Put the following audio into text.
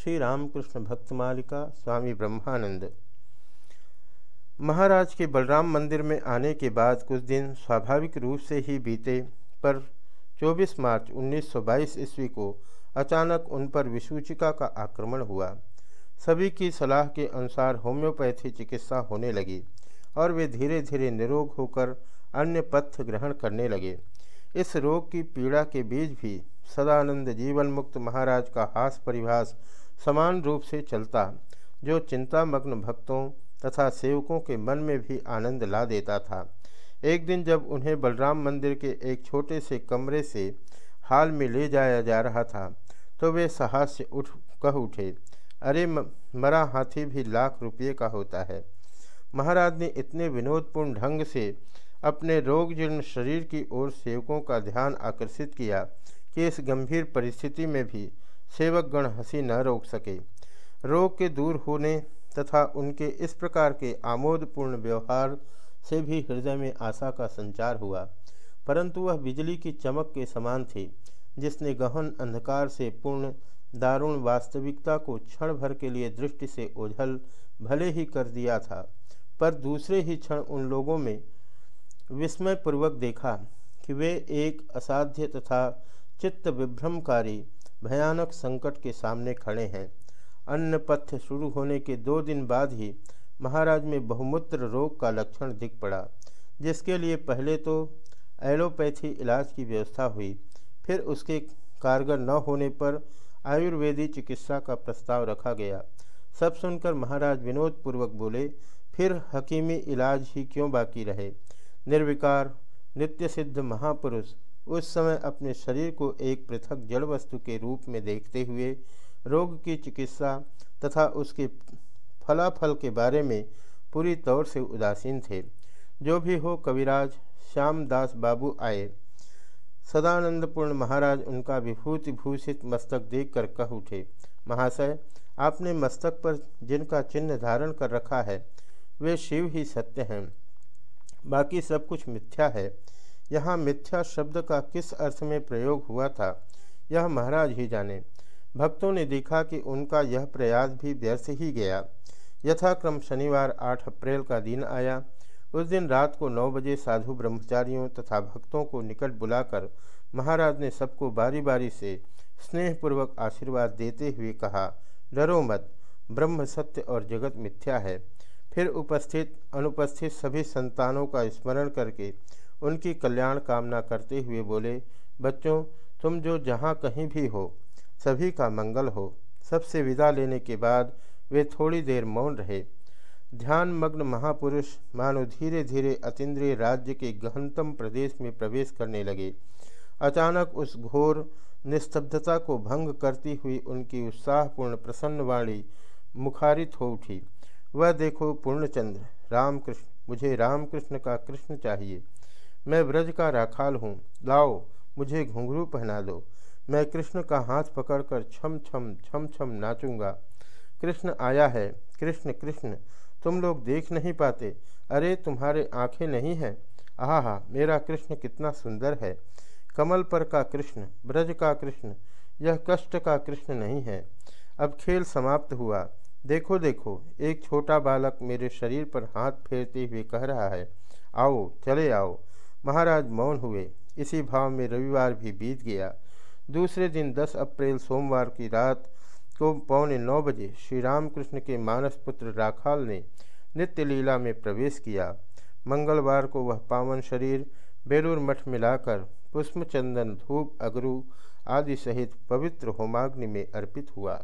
श्री रामकृष्ण भक्त मालिका स्वामी ब्रह्मानंद। महाराज के बलराम मंदिर में आने के बाद कुछ दिन स्वाभाविक रूप से ही बीते, पर 24 मार्च 1922 ईस्वी को अचानक उन पर विसूचिका का आक्रमण हुआ। सभी की सलाह के अनुसार होम्योपैथी चिकित्सा होने लगी और वे धीरे धीरे निरोग होकर अन्य पथ्य ग्रहण करने लगे। इस रोग की पीड़ा के बीच भी सदानंद जीवन मुक्त महाराज का हास परिभास समान रूप से चलता, जो चिंतामग्न भक्तों तथा सेवकों के मन में भी आनंद ला देता था। एक दिन जब उन्हें बलराम मंदिर के एक छोटे से कमरे से हाल में ले जाया जा रहा था तो वे साहस से उठ, कह उठे, अरे मरा हाथी भी लाख रुपये का होता है। महाराज ने इतने विनोदपूर्ण ढंग से अपने रोगजीर्ण शरीर की ओर सेवकों का ध्यान आकर्षित किया कि इस गंभीर परिस्थिति में भी सेवकगण हँसी न रोक सके। रोग के दूर होने तथा उनके इस प्रकार के आमोदपूर्ण व्यवहार से भी हृदय में आशा का संचार हुआ। परंतु वह बिजली की चमक के समान थी, जिसने गहन अंधकार से पूर्ण, दारुण वास्तविकता को क्षण भर के लिए दृष्टि से ओझल भले ही कर दिया था, पर दूसरे ही क्षण उन लोगों में विस्मयपूर्वक देखा कि वे एक असाध्य तथा चित्त विभ्रमकारी भयानक संकट के सामने खड़े हैं। अन्न पथ्य शुरू होने के दो दिन बाद ही महाराज में बहुमूत्र रोग का लक्षण दिख पड़ा, जिसके लिए पहले तो एलोपैथी इलाज की व्यवस्था हुई, फिर उसके कारगर न होने पर आयुर्वेदी चिकित्सा का प्रस्ताव रखा गया। सब सुनकर महाराज विनोदपूर्वक बोले, फिर हकीमी इलाज ही क्यों बाकी रहे? निर्विकार नित्य सिद्ध महापुरुष उस समय अपने शरीर को एक पृथक जड़ वस्तु के रूप में देखते हुए, रोग की चिकित्सा तथा उसके फलाफल के बारे में पूरी तौर से उदासीन थे। जो भी हो, कविराज श्याम दास बाबू आए। सदानंदपूर्ण महाराज उनका विभूति भूषित मस्तक देखकर कह उठे, महाशय, आपने मस्तक पर जिनका चिन्ह धारण कर रखा है, वे शिव ही सत्य हैं। बाकी सब कुछ मिथ्या है। यहाँ मिथ्या शब्द का किस अर्थ में प्रयोग हुआ था? यह महाराज ही जाने। भक्तों ने देखा कि उनका यह प्रयास भी व्यर्थ ही गया। यथाक्रम शनिवार 8 अप्रैल का दिन आया। उस दिन रात को नौ बजे साधु ब्रह्मचारियों तथा भक्तों को निकट बुलाकर महाराज ने सबको बारी बारी से स्नेहपूर्वक आशीर्वाद देते हुए कहा, डरो मत, ब्रह्म सत्य और जगत मिथ्या है। फिर उपस्थित, अनुपस्थित सभी संतानों का स्मरण करके उनकी कल्याण कामना करते हुए बोले, बच्चों, तुम जो जहाँ कहीं भी हो, सभी का मंगल हो। सबसे विदा लेने के बाद वे थोड़ी देर मौन रहे। ध्यान मग्न महापुरुष मानो धीरे धीरे अतीन्द्रिय राज्य के गहनतम प्रदेश में प्रवेश करने लगे। अचानक उस घोर निस्तब्धता को भंग करती हुई उनकी उत्साहपूर्ण प्रसन्न वाणी मुखारित हो उठी। वह देखो पूर्णचंद्र, रामकृष्ण, मुझे रामकृष्ण का कृष्ण चाहिए। मैं ब्रज का राखाल हूँ। लाओ, मुझे घुंघरू पहना दो। मैं कृष्ण का हाथ पकड़कर छम छम छम छम नाचूँगा। कृष्ण आया है। कृष्ण कृष्ण, तुम लोग देख नहीं पाते। अरे, तुम्हारे आँखें नहीं हैं। आह मेरा कृष्ण कितना सुंदर है। कमल पर का कृष्ण, ब्रज का कृष्ण, यह कष्ट का कृष्ण नहीं है। अब खेल समाप्त हुआ। देखो देखो, एक छोटा बालक मेरे शरीर पर हाथ फेरते हुए कह रहा है, आओ, चले आओ। महाराज मौन हुए। इसी भाव में रविवार भी बीत गया। दूसरे दिन 10 अप्रैल सोमवार की रात को पौने नौ बजे श्री रामकृष्ण के मानस पुत्र राखाल ने नित्य लीला में प्रवेश किया। मंगलवार को वह पावन शरीर, बेलूर मठ में लाकर पुष्पचंदन, धूप, अगरू आदि सहित पवित्र होमाग्नि में अर्पित हुआ।